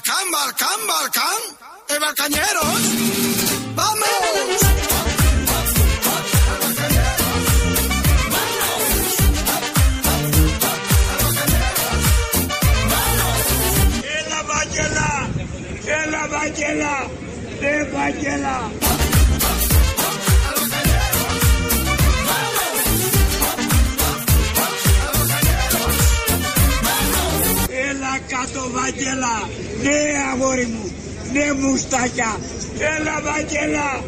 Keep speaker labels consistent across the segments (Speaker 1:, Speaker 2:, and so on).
Speaker 1: Balcán, Balcán, Balcán. ¡Eh, Balcañeros! ¡Vamos!
Speaker 2: Έλα Βάγγελα! Έλα Βάγγελα! Ναι Βάγγελα! Έλα κάτω Βάγγελα! Ναι αγόρι μου! Ναι μουστάκια! Έλα Βάγγελα!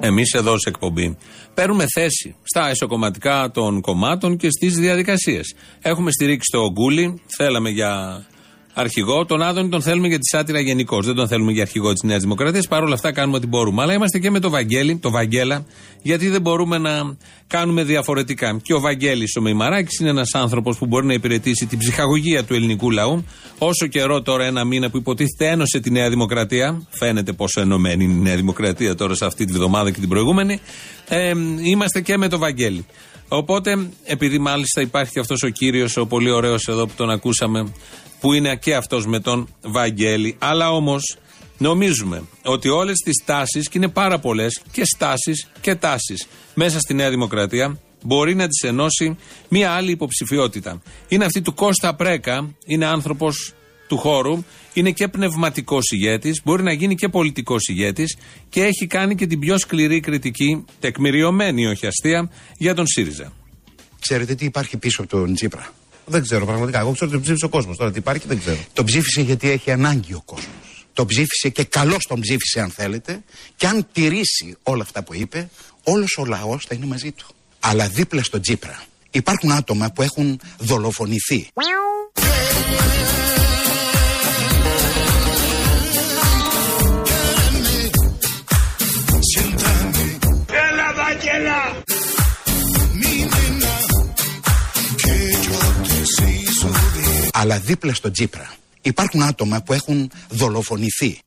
Speaker 3: Εμείς εδώ σε εκπομπή παίρνουμε θέση στα εσωκομματικά των κομμάτων και στις διαδικασίες. Έχουμε στηρίξει το Γκούλι, θέλαμε για αρχηγό. Τον Άδωνη τον θέλουμε για τη σάτυρα γενικώ. Δεν τον θέλουμε για αρχηγό της Νέας Δημοκρατίας. Παρ' όλα αυτά κάνουμε ό,τι μπορούμε. Αλλά είμαστε και με το Βαγγέλη, το Βαγγέλα, γιατί δεν μπορούμε να κάνουμε διαφορετικά. Και ο Βαγγέλης ο Μημαράκης είναι ένας άνθρωπος που μπορεί να υπηρετήσει την ψυχαγωγία του ελληνικού λαού. Όσο καιρό τώρα, ένα μήνα που υποτίθεται ένωσε τη Νέα Δημοκρατία, φαίνεται πόσο ενωμένη είναι η Νέα Δημοκρατία τώρα σε αυτή τη βδομάδα και την προηγούμενη, ε, είμαστε και με το Βαγγέλη. Οπότε, επειδή μάλιστα υπάρχει αυτός ο κύριος, ο πολύ ωραίος εδώ που τον ακούσαμε, που είναι και αυτός με τον Βαγγέλη. Αλλά όμως νομίζουμε ότι όλες τις τάσεις, και είναι πάρα πολλές, και στάσεις και τάσεις μέσα στη Νέα Δημοκρατία, μπορεί να τις ενώσει μία άλλη υποψηφιότητα. Είναι αυτή του Κώστα Πρέκα, είναι άνθρωπος του χώρου, είναι και πνευματικός ηγέτης, μπορεί να γίνει και πολιτικός ηγέτης και έχει κάνει και την πιο σκληρή κριτική, τεκμηριωμένη όχι αστεία, για τον ΣΥΡΙΖΑ.
Speaker 4: Ξέρετε τι υπάρχει πίσω από τον Τσίπρα.
Speaker 5: Δεν ξέρω πραγματικά. Εγώ ξέρω ότι τον ψήφισε ο κόσμος. Τώρα τι υπάρχει δεν ξέρω.
Speaker 4: Τον ψήφισε γιατί έχει ανάγκη ο κόσμος. Τον ψήφισε και καλώς τον ψήφισε, αν θέλετε. Και αν τηρήσει όλα αυτά που είπε, όλος ο λαός θα είναι μαζί του. Αλλά δίπλα στον Τσίπρα υπάρχουν άτομα που έχουν δολοφονηθεί. Αλλά δίπλα στον Τσίπρα υπάρχουν άτομα που έχουν δολοφονηθεί.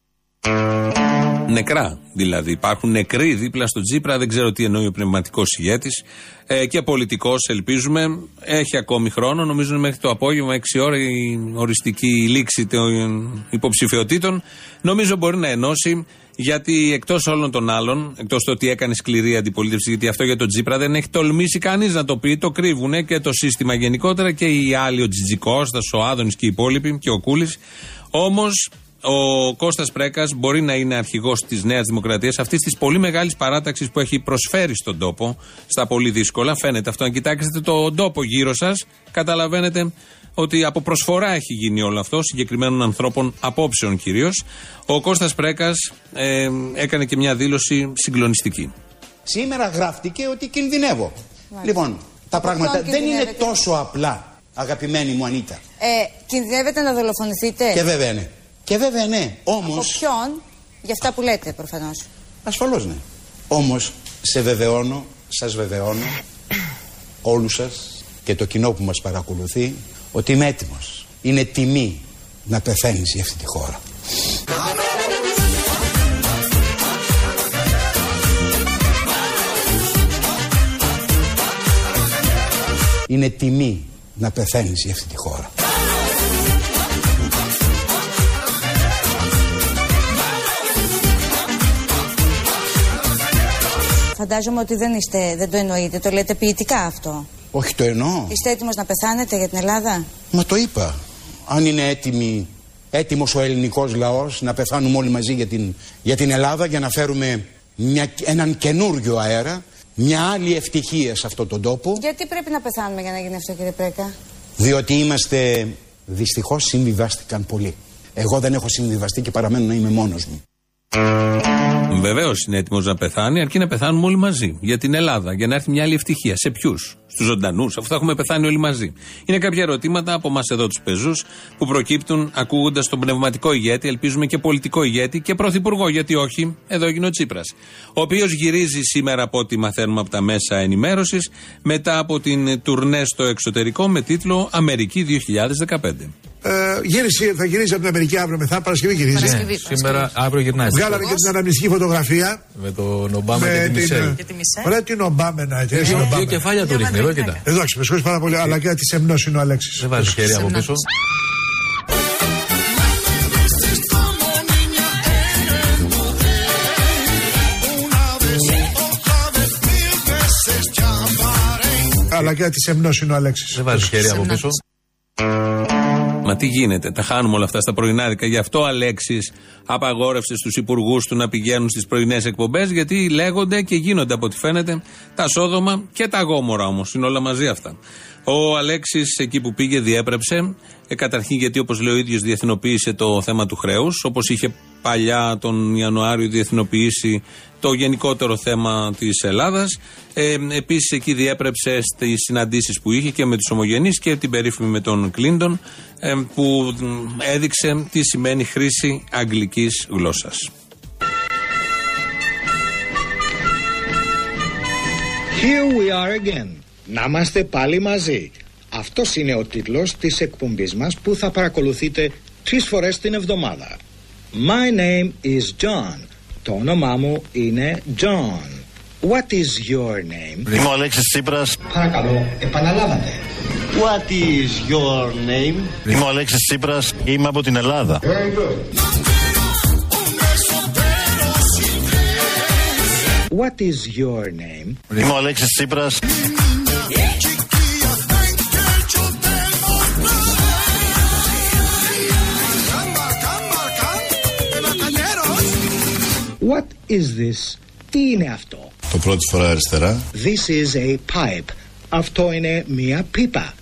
Speaker 3: Νεκρά δηλαδή. Υπάρχουν νεκροί δίπλα στον Τζίπρα. Δεν ξέρω τι εννοεί ο πνευματικός ηγέτης. Ε, και πολιτικός, ελπίζουμε. Έχει ακόμη χρόνο. Νομίζω είναι μέχρι το απόγευμα, 6 ώρα, η οριστική λήξη των υποψηφιωτήτων. Νομίζω μπορεί να ενώσει. Γιατί εκτός όλων των άλλων, εκτός το ότι έκανε σκληρή αντιπολίτευση, γιατί αυτό για τον Τζίπρα δεν έχει τολμήσει κανείς να το πει, το κρύβουν και το σύστημα γενικότερα και οι άλλοι, ο Τζιτζικώστας, ο Άδωνης και οι υπόλοιποι και ο Κούλης. Όμως ο Κώστας Πρέκας μπορεί να είναι αρχηγός της Νέας Δημοκρατίας, αυτής της πολύ μεγάλης παράταξης που έχει προσφέρει στον τόπο, στα πολύ δύσκολα. Φαίνεται αυτό. Αν κοιτάξετε τον τόπο γύρω σας, καταλαβαίνετε ότι από προσφορά έχει γίνει όλο αυτό, συγκεκριμένων ανθρώπων, απόψεων κυρίως. Ο Κώστας Πρέκας ε, έκανε και μια δήλωση συγκλονιστική.
Speaker 4: Σήμερα γράφτηκε ότι κινδυνεύω. Λοιπόν, τα πράγματα δεν είναι
Speaker 6: κινδυνεύετε;
Speaker 4: τόσο απλά, αγαπημένη μου Ανίτα.
Speaker 6: Ε, κινδυνεύετε να δολοφονηθείτε;
Speaker 4: Και βέβαια ναι. Και βέβαια ναι.
Speaker 6: Από
Speaker 4: Όμω.
Speaker 6: ποιον, για αυτά που λέτε προφανώς.
Speaker 4: Ασφαλώς ναι. Όμως σε βεβαιώνω, σας βεβαιώνω, όλους σας και το κοινό που μας παρακολουθεί, ότι είμαι έτοιμος. Είναι τιμή να πεθαίνεις για αυτή τη χώρα. Είναι τιμή να πεθαίνεις για αυτή τη χώρα.
Speaker 6: Φαντάζομαι ότι δεν, είστε, δεν το εννοείτε, το λέτε ποιητικά αυτό.
Speaker 4: Όχι το εννοώ.
Speaker 6: Είστε έτοιμος να πεθάνετε για την Ελλάδα;
Speaker 4: Μα το είπα. Αν είναι έτοιμη, έτοιμος ο ελληνικός λαός να πεθάνουμε όλοι μαζί για την, για την Ελλάδα για να φέρουμε μια, έναν καινούριο αέρα, μια άλλη ευτυχία σε αυτόν τον τόπο,
Speaker 6: Γιατί πρέπει να πεθάνουμε για να γίνει αυτό κύριε Πρέκα;
Speaker 4: διότι είμαστε, δυστυχώς συμβιβάστηκαν πολλοί. Εγώ δεν έχω συμβιβαστεί και παραμένω να είμαι μόνος μου.
Speaker 3: Βεβαίως είναι έτοιμος να πεθάνει, αρκεί να πεθάνουμε όλοι μαζί. Για την Ελλάδα, για να έρθει μια άλλη ευτυχία. Σε ποιους, στους ζωντανούς, αφού θα έχουμε πεθάνει όλοι μαζί. Είναι κάποια ερωτήματα από εμάς εδώ τους πεζούς που προκύπτουν ακούγοντας τον πνευματικό ηγέτη, ελπίζουμε και πολιτικό ηγέτη και πρωθυπουργό, γιατί όχι, εδώ έγινε ο Τσίπρας. Ο οποίος γυρίζει σήμερα από ό,τι μαθαίνουμε από τα μέσα ενημέρωσης μετά από την τουρνέ στο εξωτερικό με τίτλο Αμερική 2015.
Speaker 7: Ε, γύρισε, θα γυρίσει από την Αμερική αύριο μεθά, Παρασκευή γυρίζει.
Speaker 8: Ναι, σήμερα, αύριο γυρνάει.
Speaker 7: Βγάλανε και την αναμνηστική φωτογραφία φωτογραφία.
Speaker 8: Με τον Ομπάμα με και τη Μισελ.
Speaker 7: Ωραία, την Ομπάμενα.
Speaker 8: Δύο κεφάλια του ρίχνει, εδώ κοιτά.
Speaker 7: Εντάξει, πάρα πολύ, αλλά και της εμπνό είναι ο Αλέξης.
Speaker 8: Δεν βάζεις χέρι από πίσω.
Speaker 7: Αλλά και της εμπνό είναι ο Αλέξης.
Speaker 8: Δεν βάζεις χέρι από πίσω.
Speaker 3: Μα τι γίνεται, τα χάνουμε όλα αυτά στα πρωινάδικα. Γι' αυτό ο Αλέξης απαγόρευσε στους υπουργούς του να πηγαίνουν στις πρωινές εκπομπές, γιατί λέγονται και γίνονται από ό,τι φαίνεται τα σόδομα και τα γόμορα όμως. Είναι όλα μαζί αυτά. Ο Αλέξης εκεί που πήγε διέπρεψε. Ε, καταρχήν γιατί όπως λέει ο ίδιος διεθνοποίησε το θέμα του χρέους, όπως είχε παλιά τον Ιανουάριο διεθνοποιήσει το γενικότερο θέμα της Ελλάδας. Ε, Επίσης εκεί διέπρεψε στις συναντήσεις που είχε και με τους ομογενείς και την περίφημη με τον Κλίντον, ε, που μ, έδειξε τι σημαίνει χρήση αγγλικής γλώσσας.
Speaker 9: Here we are again. Να είμαστε πάλι μαζί. Αυτός είναι ο τίτλος της εκπομπής μας που θα παρακολουθείτε τρεις φορές την εβδομάδα. My name is John. Το όνομά μου είναι John. What is your name?
Speaker 10: Είμαι ο Αλέξης Τσίπρας.
Speaker 9: Παρακαλώ, επαναλάβατε.
Speaker 10: What is your name? Είμαι ο Αλέξης Τσίπρας. Είμαι από την Ελλάδα.
Speaker 9: Very good. What is your name?
Speaker 10: Είμαι ο Αλέξης Τσίπρας.
Speaker 9: What is this? Τι είναι αυτό;
Speaker 10: Το πρώτη φορά αριστερά.
Speaker 9: This is a pipe. Αυτό είναι μία πίπα.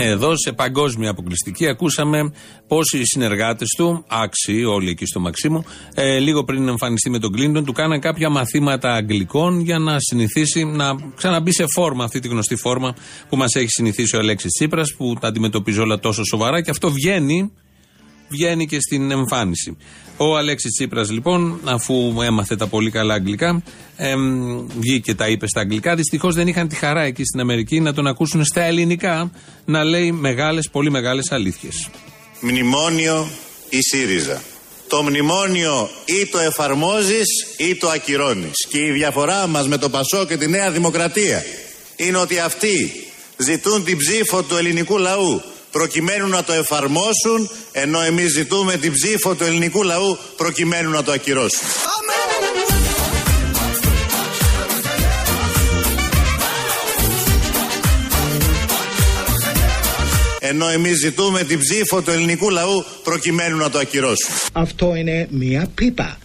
Speaker 3: Εδώ σε παγκόσμια αποκλειστική ακούσαμε πώς οι συνεργάτες του, άξιοι όλοι εκεί στο Μαξίμου, ε, λίγο πριν εμφανιστεί με τον Κλίντον, του κάναν κάποια μαθήματα αγγλικών για να συνηθίσει να ξαναμπεί σε φόρμα, αυτή τη γνωστή φόρμα που μας έχει συνηθίσει ο Αλέξης Τσίπρας, που τα αντιμετωπίζει όλα τόσο σοβαρά και αυτό βγαίνει βγαίνει και στην εμφάνιση. Ο Αλέξης Τσίπρας, λοιπόν, αφού έμαθε τα πολύ καλά αγγλικά, εμ, βγήκε τα είπε στα αγγλικά. Δυστυχώς δεν είχαν τη χαρά εκεί στην Αμερική να τον ακούσουν στα ελληνικά να λέει μεγάλες, πολύ μεγάλες αλήθειες.
Speaker 10: Μνημόνιο ή ΣΥΡΙΖΑ. Το μνημόνιο ή το εφαρμόζεις ή το ακυρώνεις. Και η διαφορά μας με το Πασό και τη Νέα Δημοκρατία είναι ότι αυτοί ζητούν την ψήφο του ελληνικού λαού προκειμένου να το εφαρμόσουν ενώ εμείς ζητούμε την ψήφο του ελληνικού λαού προκειμένου να το ακυρώσουν. Ενώ εμείς ζητούμε την ψήφο του ελληνικού λαού προκειμένου να το ακυρώσουν.
Speaker 9: Αυτό είναι μία πίπα.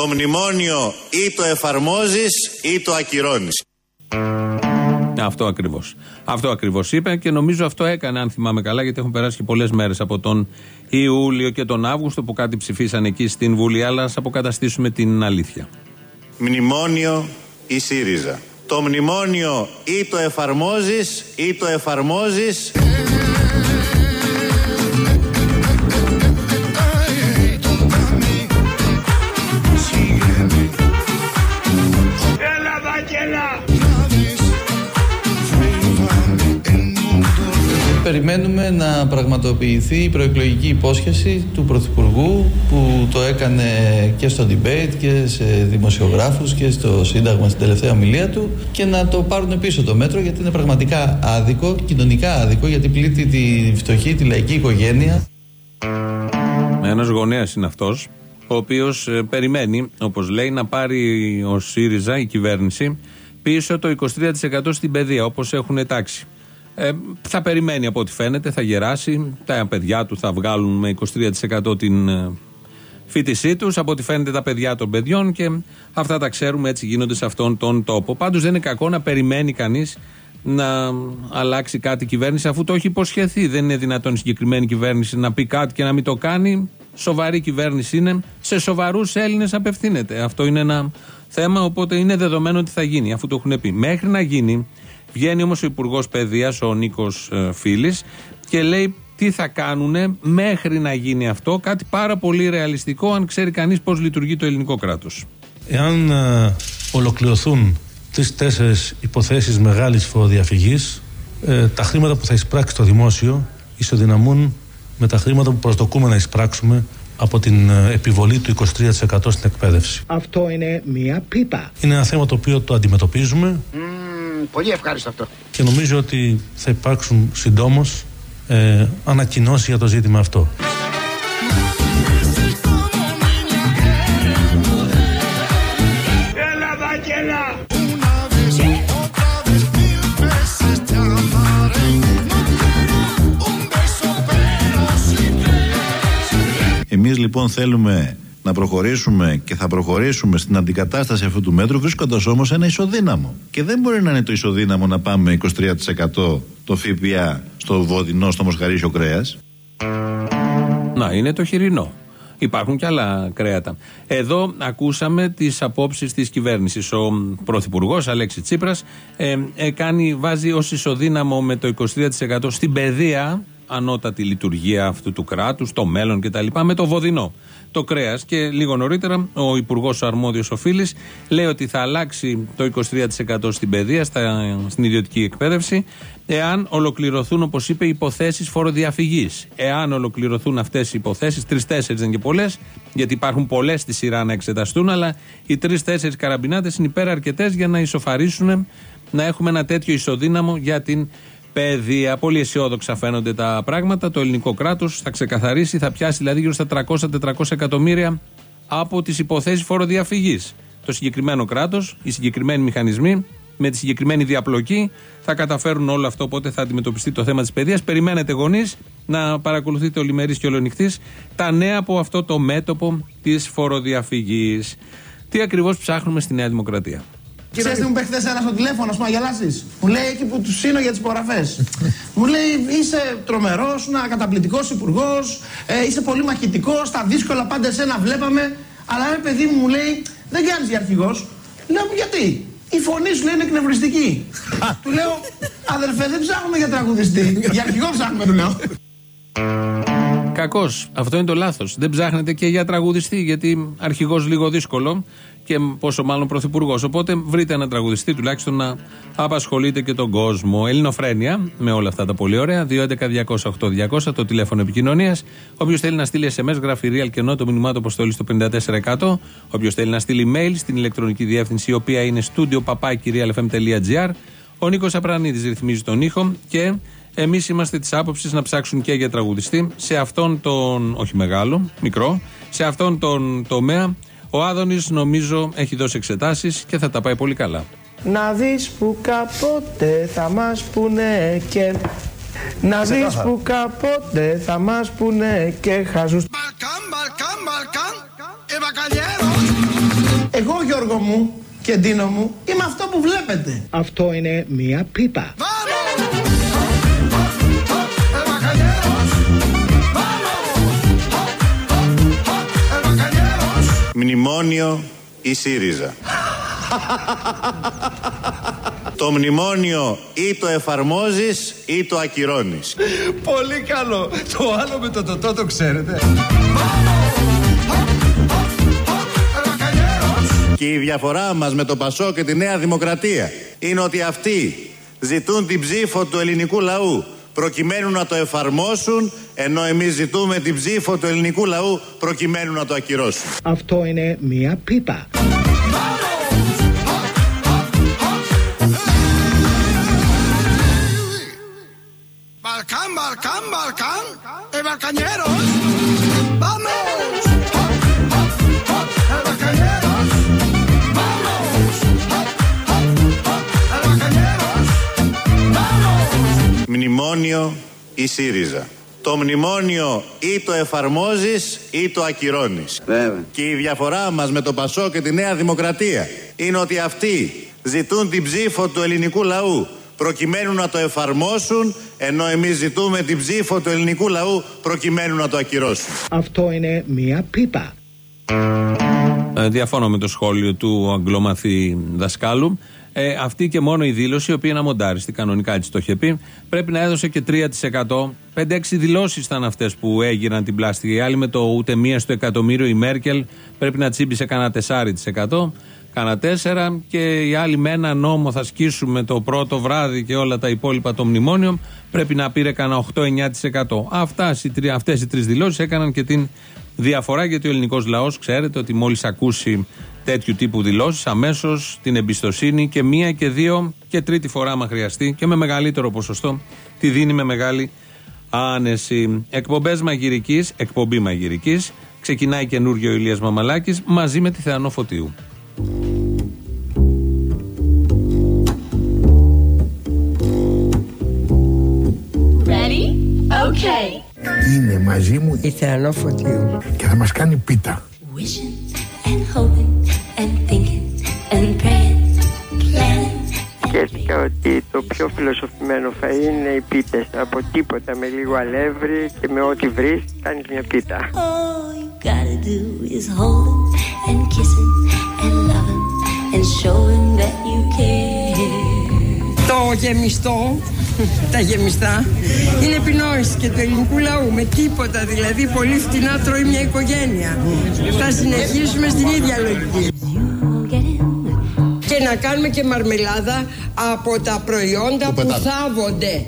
Speaker 10: Το μνημόνιο ή το εφαρμόζεις ή το ακυρώνεις.
Speaker 3: Αυτό ακριβώς. Αυτό ακριβώς είπε και νομίζω αυτό έκανε, αν θυμάμαι καλά, γιατί έχουν περάσει και πολλές μέρες από τον Ιούλιο και τον Αύγουστο που κάτι ψηφίσαν εκεί στην Βουλή. Αλλά ας αποκαταστήσουμε την αλήθεια.
Speaker 10: Μνημόνιο ή ΣΥΡΙΖΑ. Το μνημόνιο ή το εφαρμόζεις ή το εφαρμόζεις
Speaker 11: Περιμένουμε να πραγματοποιηθεί η προεκλογική υπόσχεση του Πρωθυπουργού που το έκανε και στο debate και σε δημοσιογράφους και στο Σύνταγμα στην τελευταία ομιλία του και να το πάρουν πίσω το μέτρο γιατί είναι πραγματικά άδικο, κοινωνικά άδικο γιατί πλήττει τη φτωχή, τη λαϊκή οικογένεια.
Speaker 3: Ένας γονέας είναι αυτός, ο οποίος περιμένει, όπως λέει, να πάρει ο ΣΥΡΙΖΑ, η κυβέρνηση, πίσω το 23% στην παιδεία, όπως έχουν τάξει. Ε, θα περιμένει από ό,τι φαίνεται, θα γεράσει. Τα παιδιά του θα βγάλουν με 23% την ε, φοιτησή τους. Από ό,τι φαίνεται τα παιδιά των παιδιών και αυτά τα ξέρουμε, έτσι γίνονται σε αυτόν τον τόπο. Πάντως δεν είναι κακό να περιμένει κανείς να αλλάξει κάτι η κυβέρνηση αφού το έχει υποσχεθεί. Δεν είναι δυνατόν η συγκεκριμένη κυβέρνηση να πει κάτι και να μην το κάνει. Σοβαρή κυβέρνηση είναι. Σε σοβαρούς Έλληνες απευθύνεται. Αυτό είναι ένα θέμα, οπότε είναι δεδομένο ότι θα γίνει, αφού το έχουν πει. Μέχρι να γίνει, βγαίνει όμως ο Υπουργός Παιδείας, ο Νίκος Φίλης, και λέει τι θα κάνουν μέχρι να γίνει αυτό. Κάτι πάρα πολύ ρεαλιστικό, αν ξέρει κανείς πώς λειτουργεί το ελληνικό κράτος.
Speaker 12: Εάν ε, ολοκληρωθούν τρει-τέσσερι υποθέσεις μεγάλης φοροδιαφυγής, ε, τα χρήματα που θα εισπράξει το δημόσιο ισοδυναμούν με τα χρήματα που προσδοκούμε να εισπράξουμε από την ε, επιβολή του 23% στην εκπαίδευση.
Speaker 9: Αυτό είναι μία πίπα.
Speaker 12: Είναι ένα θέμα το οποίο το αντιμετωπίζουμε
Speaker 9: πολύ ευχάριστο αυτό.
Speaker 12: και νομίζω ότι θα υπάρξουν συντόμως ε, ανακοινώσεις για το ζήτημα αυτό.
Speaker 2: Έλα Βαγγέλα.
Speaker 13: Εμείς λοιπόν θέλουμε να προχωρήσουμε και θα προχωρήσουμε στην αντικατάσταση αυτού του μέτρου βρίσκοντας όμως ένα ισοδύναμο. Και δεν μπορεί να είναι το ισοδύναμο να πάμε 23% το ΦΠΑ στο βοδινό, στο μοσχαρίσιο κρέας.
Speaker 3: Να, είναι το χοιρινό. Υπάρχουν και άλλα κρέατα. Εδώ ακούσαμε τις απόψεις της κυβέρνησης. Ο Πρωθυπουργός Αλέξης Τσίπρας ε, ε, κάνει, βάζει ως ισοδύναμο με το 23% στην παιδεία, ανώτατη λειτουργία αυτού του κράτους, το μέλλον κτλ. με το βοδινό. Το κρέας και λίγο νωρίτερα ο Υπουργός Αρμόδιος Οφείλης λέει ότι θα αλλάξει το 23% στην παιδεία, στα, στην ιδιωτική εκπαίδευση, εάν ολοκληρωθούν, όπως είπε, υποθέσεις φοροδιαφυγής. Εάν ολοκληρωθούν αυτές οι υποθέσεις, τρει-τέσσερι δεν είναι και πολλές, γιατί υπάρχουν πολλές στη σειρά να εξεταστούν, αλλά οι τρει-τέσσερι καραμπινάτες είναι υπεραρκετέ για να ισοφαρίσουν να έχουμε ένα τέτοιο ισοδύναμο για την παιδεία. Πολύ αισιόδοξα φαίνονται τα πράγματα. Το ελληνικό κράτος θα ξεκαθαρίσει, θα πιάσει δηλαδή γύρω στα 300-400 εκατομμύρια από τις υποθέσεις φοροδιαφυγής. Το συγκεκριμένο κράτος, οι συγκεκριμένοι μηχανισμοί, με τη συγκεκριμένη διαπλοκή, θα καταφέρουν όλο αυτό. Οπότε θα αντιμετωπιστεί το θέμα της παιδείας. Περιμένετε γονείς να παρακολουθείτε ολημερή και ολονυχτή τα νέα από αυτό το μέτωπο της φοροδιαφυγής. Τι ακριβώς ψάχνουμε στη Νέα Δημοκρατία;
Speaker 14: Ξέρεις τι μου είπε χθες ένα στο τηλέφωνο, σου γελάσεις; Μου λέει εκεί που τους σύνω για τις υπογραφές. μου λέει είσαι τρομερός, ένα καταπληκτικός υπουργός, ε, είσαι πολύ μαχητικός, τα δύσκολα πάντα εσένα βλέπαμε. Αλλά ρε παιδί μου μου λέει δεν κάνεις για αρχηγός. Λέω γιατί; Η φωνή σου λέει είναι εκνευριστική. του λέω αδερφέ δεν ψάχνουμε για τραγουδιστή. για αρχηγό ψάχνουμε του λέω.
Speaker 3: Κακώ. Αυτό είναι το λάθος. Δεν ψάχνετε και για τραγουδιστή, γιατί αρχηγός λίγο δύσκολο και πόσο μάλλον πρωθυπουργός. Οπότε βρείτε ένα τραγουδιστή τουλάχιστον να απασχολείτε και τον κόσμο. Ελληνοφρένια με όλα αυτά τα πολύ ωραία. 211-208-200 το τηλέφωνο επικοινωνίας. Όποιος θέλει να στείλει SMS, γράφει real και το μηνυμά του αποστολής στο 54%. Όποιος θέλει να στείλει mail στην ηλεκτρονική διεύθυνση, η οποία είναι studio papakirialfm.gr. Ο Νίκος Απρανίδης ρυθμίζει τον ήχο και Εμείς είμαστε της άποψης να ψάξουν και για τραγουδιστή σε αυτόν τον. όχι μεγάλο, μικρό, σε αυτόν τον τομέα. Ο Άδωνης νομίζω έχει δώσει εξετάσεις και θα τα πάει πολύ καλά.
Speaker 14: Να δεις που κάποτε θα μας πούνε και... Να δεις που κάποτε θα μας πούνε και χαζούς...
Speaker 1: Balcán, Balcán, Balcán, Ευακαλιέρος.
Speaker 14: Εγώ Γιώργο μου και Ντίνο μου είμαι αυτό που βλέπετε.
Speaker 9: Αυτό είναι μία πίπα.
Speaker 10: Μνημόνιο ή ΣΥΡΙΖΑ. το μνημόνιο ή το εφαρμόζεις ή το ακυρώνεις.
Speaker 14: Πολύ καλό. Το άλλο με το τοτό το ξέρετε.
Speaker 10: Και η διαφορά μας με το Πασό και τη Νέα Δημοκρατία είναι ότι αυτοί ζητούν την ψήφο του ελληνικού λαού προκειμένου να το εφαρμόσουν ενώ εμείς ζητούμε την ψήφο του ελληνικού λαού προκειμένου να το ακυρώσουν.
Speaker 9: Αυτό είναι μία πίπα.
Speaker 1: Balcán, Balcán, Balcán, Ευακανιέρος. Vamos.
Speaker 10: Μνημόνιο ή ΣΥΡΙΖΑ. Το μνημόνιο ή το εφαρμόζεις ή το ακυρώνεις. Και η διαφορά μας με το Πασό και τη Νέα Δημοκρατία είναι ότι αυτοί ζητούν την ψήφο του ελληνικού λαού προκειμένου να το εφαρμόσουν ενώ εμείς ζητούμε την ψήφο του ελληνικού λαού προκειμένου να το ακυρώσουν.
Speaker 9: Αυτό είναι μία πίπα.
Speaker 3: Ε, διαφώνω με το σχόλιο του αγγλομαθή δασκάλου. Ε, αυτή και μόνο η δήλωση, η οποία είναι αμοντάριστη, κανονικά έτσι το είχε πει, πρέπει να έδωσε και 3%. 5-6 δηλώσεις ήταν αυτές που έγιναν την πλάστικη. Οι άλλοι με το ούτε μία στο εκατομμύριο, η Μέρκελ πρέπει να τσίμπησε κανένα 4%. Κάνα 4 και οι άλλοι με ένα νόμο θα σκίσουμε το πρώτο βράδυ και όλα τα υπόλοιπα το μνημόνιο πρέπει να πήρε κανένα 8-9%. Αυτές οι, τρει, αυτές οι τρεις δηλώσεις έκαναν και την διαφορά γιατί ο ελληνικός λαός ξέρετε ότι μόλις ακούσει τέτοιου τύπου δηλώσεις αμέσως την εμπιστοσύνη και μία και δύο και τρίτη φορά άμα χρειαστεί και με μεγαλύτερο ποσοστό τη δίνει με μεγάλη άνεση. Εκπομπές μαγειρικής, εκπομπή μαγειρικής. Ξεκινάει καινούριο Ηλίας Μαμαλάκης μαζί με τη Θεανό Φωτίου.
Speaker 1: Ready? Okay.
Speaker 7: Είναι μαζί μου η Θεανό Φωτίου και θα μας κάνει πίτα.
Speaker 1: And hoping and thinking and praying, planning.
Speaker 15: Σκέφτηκα ότι το πιο φιλοσοφημένο θα είναι οι πίτες. Από τίποτα με λίγο αλεύρι και με ό,τι βρεις κάνεις μια πίτα.
Speaker 1: All you gotta do is hold him and kiss him and love him and show him that you care.
Speaker 16: Το γεμιστό, τα γεμιστά, είναι επινόηση και του ελληνικού λαού. Με τίποτα δηλαδή, πολύ φτηνά τρώει μια οικογένεια. Θα συνεχίσουμε στην ίδια λογική. Και να κάνουμε και μαρμελάδα από τα προϊόντα που θάβονται.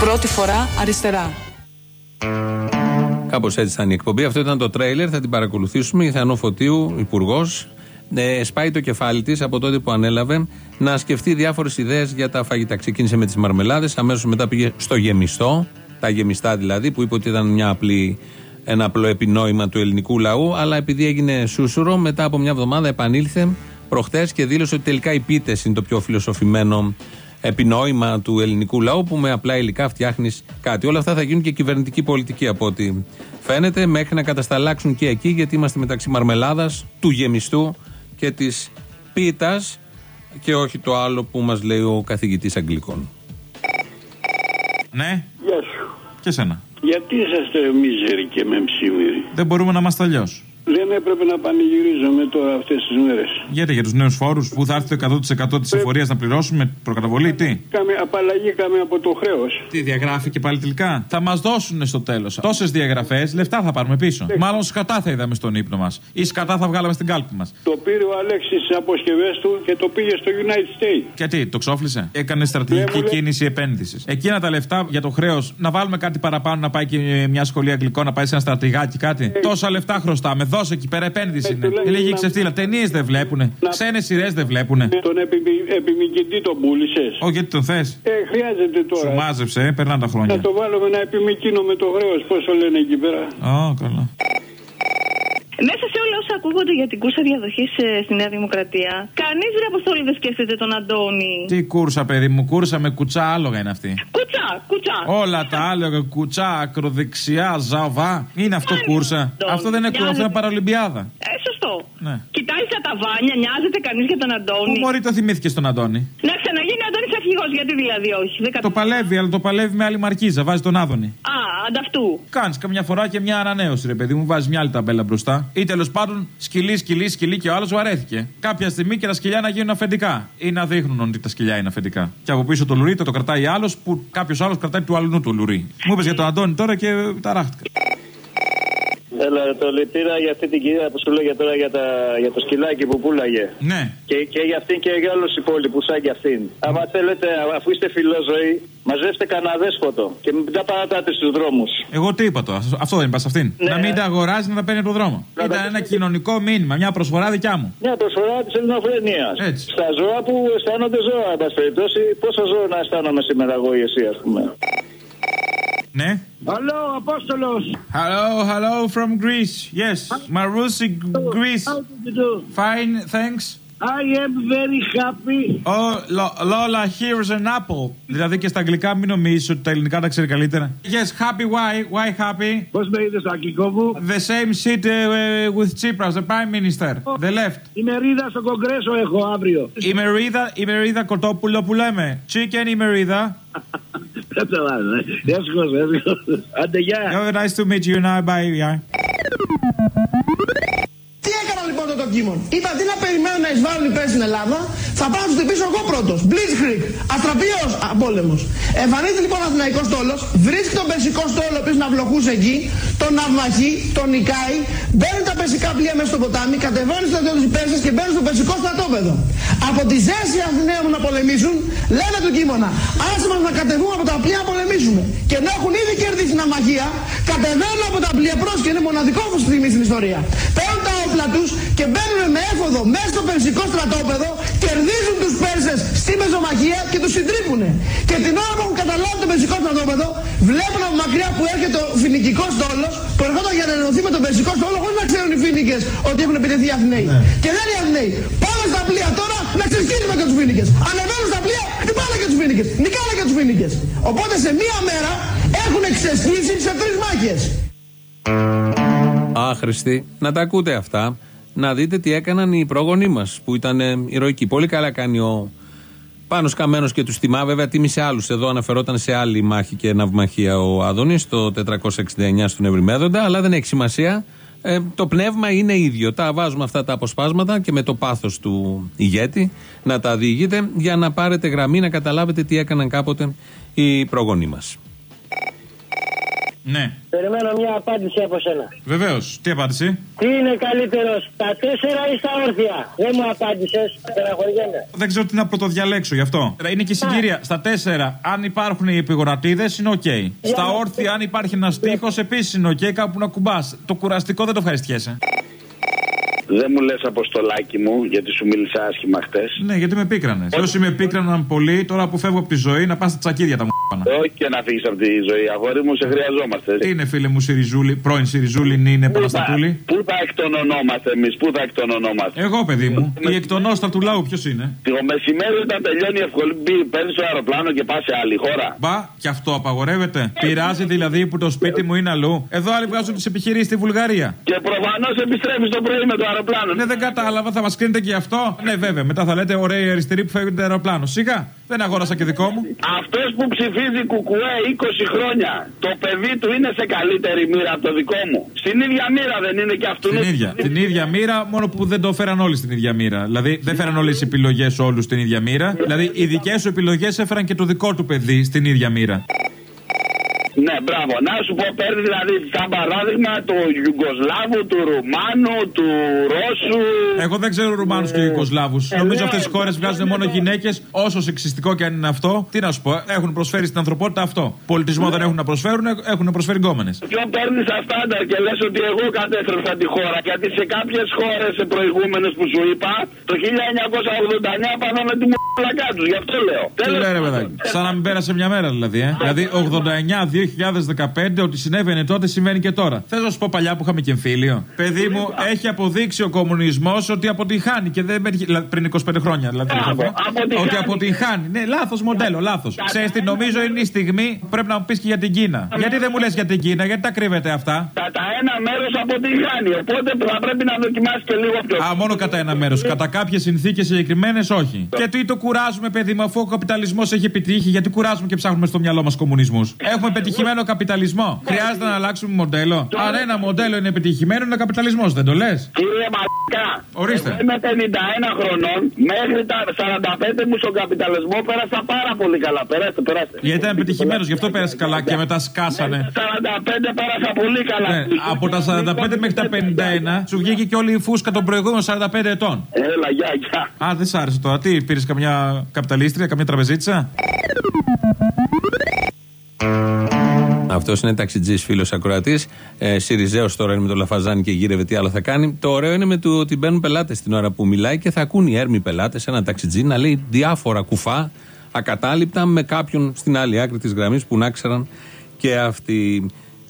Speaker 17: Πρώτη φορά αριστερά.
Speaker 3: Κάπως έτσι ήταν η εκπομπή. Αυτό ήταν το τρέιλερ. Θα την παρακολουθήσουμε. Η Θεανό Φωτίου, υπουργός, ε, σπάει το κεφάλι της από τότε που ανέλαβε να σκεφτεί διάφορες ιδέες για τα φαγητά. Ξεκίνησε με τις μαρμελάδες, αμέσως μετά πήγε στο γεμιστό, τα γεμιστά δηλαδή, που είπε ότι ήταν μια απλή, ένα απλό επινόημα του ελληνικού λαού. Αλλά επειδή έγινε σούσουρο, μετά από μια εβδομάδα επανήλθε προχτές και δήλωσε ότι τελικά οι πίτε είναι το πιο φιλοσοφημένο επινόημα του ελληνικού λαού που με απλά υλικά φτιάχνεις κάτι. Όλα αυτά θα γίνουν και κυβερνητική πολιτική από ό,τι φαίνεται, μέχρι να κατασταλάξουν και εκεί, γιατί είμαστε μεταξύ μαρμελάδας, του γεμιστού και της πίτας και όχι το άλλο που μας λέει ο καθηγητής Αγγλικών.
Speaker 8: Ναι,
Speaker 18: Γεια σου.
Speaker 8: και σένα.
Speaker 18: Γιατί είσαστε μίζεροι και με ψήμυροι.
Speaker 8: Δεν μπορούμε να είμαστε αλλιώς.
Speaker 18: Δεν έπρεπε να πανηγυρίζουμε τώρα αυτές τις μέρες.
Speaker 8: Γιατί για τους νέους φόρους που θα έρθει το 100% της εφορία να πληρώσουμε προκαταβολή, τι;
Speaker 18: Κάμε, απαλλαγήκαμε από το χρέος.
Speaker 8: Τι διαγράφει και πάλι τελικά; Θα μας δώσουν στο τέλος. Τόσες διαγραφές, λεφτά θα πάρουμε πίσω. Μάλλον σκατά θα είδαμε στον ύπνο μας. Ή σκατά θα βγάλαμε στην κάλπη μας.
Speaker 18: Το πήρε ο Αλέξης στι αποσκευές του και το πήγε στο United States.
Speaker 8: Και τι, το ξόφλησε; Έκανε στρατηγική
Speaker 18: Ναι, μου λέει-
Speaker 8: κίνηση επένδυσης. Εκείνα τα λεφτά για το χρέος, να βάλουμε κάτι παραπάνω, να πάει και μια σχολή αγγλικών, να πάει σε ένα στρατηγάκι, κάτι; Τόσα λεφτά χρωστάμε. Δώσε εκεί πέρα, επένδυση είναι.
Speaker 18: τουλάχιστον
Speaker 8: Λίγη
Speaker 18: να-
Speaker 8: ξεφτύλα. Ταινίες δεν βλέπουνε. Ξένες σειρές δεν βλέπουνε.
Speaker 18: Τον επιμη- επιμηκητή τον πούλησες.
Speaker 8: Όχι, γιατί τον θες;
Speaker 18: Ε, χρειάζεται τώρα.
Speaker 8: Σου μάζεψε, ε, περνάνε τα χρόνια.
Speaker 18: Να το βάλουμε να επιμηκύνω με το χρέος, πόσο λένε εκεί πέρα.
Speaker 8: Ω, καλά.
Speaker 19: Μέσα σε όλα όσα ακούγονται για την κούρσα διαδοχής στη Νέα Δημοκρατία, κανείς ρε Αποστόλη δεν σκέφτεται τον Αντώνη.
Speaker 8: Τι κούρσα, παιδί μου, κούρσα με κουτσά άλογα είναι αυτή.
Speaker 19: Κουτσά, κουτσά.
Speaker 8: Όλα τα άλογα, κουτσά, ακροδεξιά, ζαβά. Είναι αυτό κούρσα. Αυτό δεν είναι κούρσα, αυτό είναι παραολυμπιάδα.
Speaker 19: Ε, σωστό.
Speaker 8: Ναι.
Speaker 19: Κοιτάει τα ταβάνια, νοιάζεται κανείς για τον
Speaker 8: Πού
Speaker 19: Αντώνη.
Speaker 8: μωρή το θυμήθηκε στον Αντώνη.
Speaker 19: Να ξαναγίνει ο Αντώνης αρχηγός, γιατί δηλαδή όχι. Δεν
Speaker 8: Το παλεύει, αλλά το παλεύει με άλλη μαρκίζα. Βάζει τον Άδωνη.
Speaker 19: Α, ανταυτού.
Speaker 8: Κάνεις καμιά φορά και μια ανανέωση, ρε παιδί μου. Βάζεις μια άλλη ταμπέλα μπροστά. Ή τέλος πάντων σκυλί, σκυλί, σκυλί και ο άλλος βαρέθηκε. Κάποια στιγμή και τα σκυλιά να γίνουν αφεντικά. Ή να δείχνουν ότι τα σκυλιά είναι αφεντικά. Και από πίσω το λουρί το, το κρατάει άλλος που κάποιος άλλος κρατάει του αλλού του λουρί. Μου είπες για τον Αντώνη τώρα και ταράχτηκα.
Speaker 20: Έλα, το λυπήρα για αυτή την κυρία που σου λέγε τώρα για, τα, για το σκυλάκι που πουλάγε.
Speaker 8: Ναι.
Speaker 20: Και, και για αυτήν και για όλους τους υπόλοιπους, σαν και αυτήν. Άμα θέλετε, αφού είστε φιλόζωοι, μαζεύστε κανένα δέσποτο και μην τα παρατάτε στους δρόμους.
Speaker 8: Εγώ τι είπα τώρα, αυτό δεν είπα σε αυτήν.
Speaker 20: Ναι.
Speaker 8: Να μην τα αγοράζει, να τα παίρνει από τον δρόμο. Ήταν ένα κοινωνικό μήνυμα, μια προσφορά δικιά μου.
Speaker 20: Μια προσφορά της ελληνοφρενεία. Στα ζώα που αισθάνονται ζώα, εν πάση περιπτώσει, πόσο ζώο να αισθάνομαι σήμερα εγώ ή εσύ, ας πούμε.
Speaker 8: Ναι.
Speaker 2: Hello, Apostolos.
Speaker 8: Hello, hello from Greece. Yes, Marousi, Greece.
Speaker 2: How did you do?
Speaker 8: Fine, thanks.
Speaker 2: I am very happy.
Speaker 8: Oh, Lo- Lola, here's an apple. Δηλαδή και στα αγγλικά μην νομίζεις ότι τα ελληνικά τα ξέρει καλύτερα. Yes, happy, why? Why happy?
Speaker 2: Πώς με είδες στο αγγλικό μου?
Speaker 8: The same seat uh, with Tsipras, the prime minister. The left.
Speaker 2: Η μερίδα στο κογκρέσο έχω αύριο.
Speaker 8: Η μερίδα, η μερίδα κοτόπουλο που λέμε. Chicken η μερίδα.
Speaker 2: That's a lot. That's good. That's
Speaker 8: good. Nice to meet you now. Bye. Yeah.
Speaker 14: Τι έκανα λοιπόν το ντοκίμον. Είπα τι να περιμένω να εισβάλλουν οι πέσει στην Ελλάδα, θα πάω να τους χτυπήσω εγώ πρώτος. Blitzkrieg, αστραπείο πόλεμο. Εμφανίζεται λοιπόν ο Αθηναϊκός στόλος, βρίσκει τον περσικό στόλο ο οποίος να βλοχούσε εκεί, τον ναυμαχεί, τον νικάει, μπαίνουν τα περσικά πλοία μέσα στο ποτάμι, κατεβαίνουν στο στρατιώτε οι Πέρσες και μπαίνουν στο περσικό στρατόπεδο. Από τη ζέση Αθηναίων να πολεμήσουν, λένε του κείμενα, άσε μας να κατεβούμε από τα πλοία να πολεμήσουμε. Και ενώ έχουν ήδη κερδίσει την αμαχία, κατεβαίνουν από τα πλοία, πρόσχε είναι μοναδικό που στιγμή στην ιστορία. Παίρνουν τα όπλα όπλα τους και μπαίνουν με έφοδο μέσα στο περσικό στρατόπεδο, κερδίζουν τους Πέρσες στη Μεσομαχία και τους συντρίβουν. Και την ώρα που έχουν καταλάβει το περσικό στρατόπεδο, βλέπουν από μακριά που έρχεται ο φοινικικός στόλος, που ερχόταν για να ενωθεί με τον περσικό στόλο, χωρίς να ξέρουν οι φοινικές ότι έχουν επιτεθεί οι Αθηναίοι. Και λένε οι Αθηναίοι, πάμε στα πλοία τώρα να ξεσκίσουμε και τους φοινικές. Ανεβαίνουν στα πλοία, χτυπάνε και τους φοινικές. Νικάνε και τους φοινικές. Οπότε σε μία μέρα έχουν ξεσκίσει σε τρεις μάχες.
Speaker 3: Άχρηστοι. Να τα ακούτε αυτά. Να δείτε τι έκαναν οι πρόγονοί μας που ήταν ε, ηρωικοί. Πολύ καλά κάνει ο Πάνος Καμένος και τους τιμά. Βέβαια, τίμησε άλλους. Εδώ αναφερόταν σε άλλη μάχη και ναυμαχία ο Άδωνης, το 469 στον Ευρυμέδοντα. Αλλά δεν έχει σημασία. Ε, το πνεύμα είναι ίδιο. Τα βάζουμε αυτά τα αποσπάσματα και με το πάθος του ηγέτη να τα διηγείται για να πάρετε γραμμή, να καταλάβετε τι έκαναν κάποτε οι πρόγονοί μας.
Speaker 8: Ναι.
Speaker 17: Περιμένω μια απάντηση από σένα.
Speaker 8: Βεβαίως. Τι απάντηση;
Speaker 17: Τι είναι καλύτερος, στα τέσσερα ή στα όρθια; Δεν μου απάντησες. Στεναχωριέμαι.
Speaker 8: Δεν ξέρω τι να πρωτοδιαλέξω γι' αυτό. Είναι και συγκυρία. Στα τέσσερα, αν υπάρχουν οι επιγονατίδες, είναι οκ. Στα όρθια, αν υπάρχει ένας τείχο, επίσης είναι οκ. Κάπου να κουμπάς. Το κουραστικό δεν το ευχαριστιέσαι.
Speaker 21: Δεν μου λες αποστολάκι μου, γιατί σου μίλησα άσχημα χτες.
Speaker 8: Ναι, γιατί με πίκρανε. Όσοι με πίκραναν πολύ, τώρα που φεύγω από τη ζωή, να πας στα τσακίδια τα μου.
Speaker 21: Όχι και να φύγεις από τη ζωή, αγόρι μου, σε χρειαζόμαστε.
Speaker 8: Τι είναι, φίλε μου, Σιριζούλη, πρώην Σιριζούλη, είναι Παναστατούλη;
Speaker 21: Πού θα εκτονωνόμαστε εμείς, πού θα εκτονωνόμαστε.
Speaker 8: Εγώ, παιδί μου, η εκτονόστα του λαού ποιος είναι;
Speaker 21: Το μεσημέρι όταν τελειώνει η ευκολή, παίρνεις το αεροπλάνο και πας σε άλλη χώρα.
Speaker 8: Μπα, και αυτό απαγορεύεται. Πειράζει δηλαδή που το σπίτι μου είναι αλλού. Εδώ άλλοι βγάζουν τις επιχειρήσεις στη Βουλγαρία.
Speaker 21: Και προφανώς επιστρέφεις το πρωί με το αεροπλάνο.
Speaker 8: Ναι, δεν κατάλαβα, θα μας κρίνετε και γι' αυτό. Ναι, βέβαια, μετά θα λέτε ωραία αριστερή που φεύγουν το αεροπλάνο. Σιγά, δεν αγόρασα και δικό μου.
Speaker 21: Αυτός που ψηφίζει κουκουέ 20 χρόνια, το παιδί του είναι σε καλύτερη μοίρα από το δικό μου. Στην ίδια μοίρα δεν είναι και αυτού.
Speaker 8: Την ίδια. Την ίδια μοίρα, μόνο που δεν το φέραν όλοι στην ίδια μοίρα. Δηλαδή δεν φέραν όλες τι επιλογές όλους στην ίδια μοίρα. Δηλαδή οι δικές σου επιλογές έφεραν και το δικό του παιδί στην ίδια μοίρα.
Speaker 21: Ναι, μπράβο. Να σου πω, παίρνει δηλαδή σαν παράδειγμα του Ιουγκοσλάβου, του Ρουμάνου, του Ρώσου.
Speaker 8: Εγώ δεν ξέρω Ρουμάνους και Ιουγκοσλάβους. Νομίζω αυτές τι χώρες βγάζουν μόνο γυναίκες, όσο σεξιστικό και αν είναι αυτό. Τι να σου πω, έχουν προσφέρει στην ανθρωπότητα αυτό. Πολιτισμό δεν έχουν να προσφέρουν, έχουν προσφέρει γκόμενες.
Speaker 21: Ποιο παίρνεις τα στάνταρ και λες ότι εγώ κατέστρεψα τη χώρα. Γιατί σε κάποιες χώρες προηγούμενες που σου είπα, το 1989 πάνω με τη μουλακά του. Γι' αυτό λέω.
Speaker 8: Τι λέει ρε παιδάκι. Σαν να μην πέρασε μια μέρα δηλαδή. Ε. Δηλαδή 89-2015 ότι συνέβαινε τότε συμβαίνει και τώρα. Θες να σου πω παλιά που είχαμε και εμφύλιο. Παιδί μου, έχει αποδείξει ο κομμουνισμός ότι αποτυγχάνει και δεν. δηλαδή, πριν 25 χρόνια δηλαδή. Ότι αποτυγχάνει. Ναι, λάθος μοντέλο, λάθος. Ξέρεις τι νομίζω είναι η στιγμή πρέπει να μου πεις και για την Κίνα. Γιατί δεν μου λες για την Κίνα, γιατί τα κρύβετε αυτά;
Speaker 21: Κατά ένα μέρος αποτυγχάνει. Οπότε θα πρέπει να δοκιμάσει και λίγο πιο.
Speaker 8: Α, μόνο κατά ένα μέρος. Κατά κάποιες συνθήκες συγκεκριμένες όχι. Και τι το κουράζουμε, παιδί μου, αφού ο καπιταλισμό έχει επιτύχει, γιατί κουράζουμε και ψάχνουμε στο μυαλό μα κομμουνισμού. Έχουμε πετυχημένο καπιταλισμό. Χρειάζεται να αλλάξουμε μοντέλο. Αν ένα μοντέλο είναι επιτυχημένο, είναι καπιταλισμό, δεν το λε.
Speaker 21: Κύριε Μαλκά,
Speaker 8: Ορίστε.
Speaker 21: εγώ είμαι 51 χρονών. Μέχρι τα 45 μου στον καπιταλισμό πέρασα πάρα πολύ καλά. Περάστε, περάστε.
Speaker 8: Γιατί ήταν επιτυχημένο, γι' αυτό πέρασε καλά και μετά σκάσανε.
Speaker 21: 45 πέρασα πολύ καλά.
Speaker 8: Ναι, από τα 45 μέχρι τα 51 σου βγήκε και όλη η φούσκα των προηγούμενων 45 ετών.
Speaker 21: Έλα, γεια, γεια.
Speaker 8: Α, δεν σ' άρεσε τώρα. Τι, πήρε καμιά καπιταλίστρια, καμιά τραπεζίτσα. Αυτός είναι ταξιτζής φίλος ακροατής. Ε, Σιριζέος τώρα είναι με το Λαφαζάνι και γύρευε τι άλλο θα κάνει. Το ωραίο είναι με το ότι μπαίνουν πελάτες την ώρα που μιλάει και θα ακούν οι έρμοι πελάτες ένα ταξιτζή να λέει διάφορα κουφά, ακατάληπτα με κάποιον στην άλλη άκρη της γραμμής που να ξέραν και αυτοί.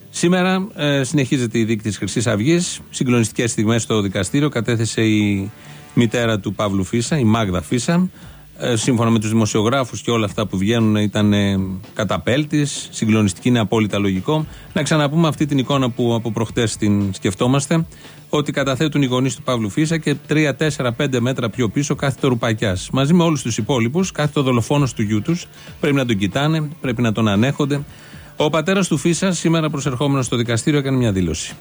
Speaker 8: Σήμερα ε, συνεχίζεται η δίκη της Χρυσής Αυγής. Συγκλονιστικές στιγμές στο δικαστήριο. Κατέθεσε η μητέρα του Παύλου Φίσα, η Μάγδα Φίσα. Ε, σύμφωνα με τους δημοσιογράφους και όλα αυτά που βγαίνουν ήταν ε, καταπέλτης. Συγκλονιστική είναι απόλυτα λογικό. Να ξαναπούμε αυτή την εικόνα που από προχτές την σκεφτόμαστε. Ότι καταθέτουν οι γονείς του Παύλου Φίσα και 3, 4, 5 μέτρα πιο πίσω κάθεται ο Ρουπακιάς. Μαζί με όλους τους υπόλοιπους κάθεται ο δολοφόνος του γιού τους. Πρέπει να τον κοιτάνε, πρέπει να τον ανέχονται. Ο πατέρας του Φίσα, σήμερα προσερχόμενος στο δικαστήριο, έκανε μια δήλωση.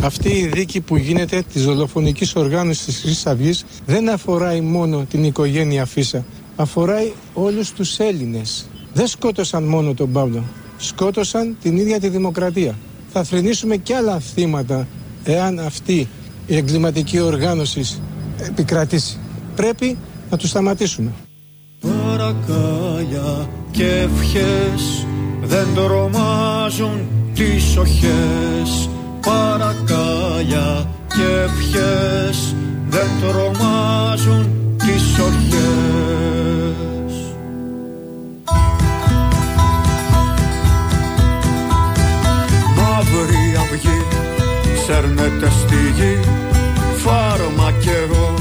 Speaker 22: Αυτή η δίκη που γίνεται της δολοφονικής οργάνωσης της Χρυσής Αυγής δεν αφοράει μόνο την οικογένεια Φίσα. Αφοράει όλους τους Έλληνες. Δεν σκότωσαν μόνο τον Παύλο. Σκότωσαν την ίδια τη δημοκρατία. Θα θρυνήσουμε κι άλλα θύματα εάν αυτή η εγκληματική οργάνωση επικρατήσει. Πρέπει να τους σταματήσουμε.
Speaker 23: Παρακάλια και ευχές δεν τρομάζουν τις οχές παρακάλια και ευχές ευχές δεν τρομάζουν τις ορχές Μαύρη αυγή σέρνεται στη γη φάρμακερο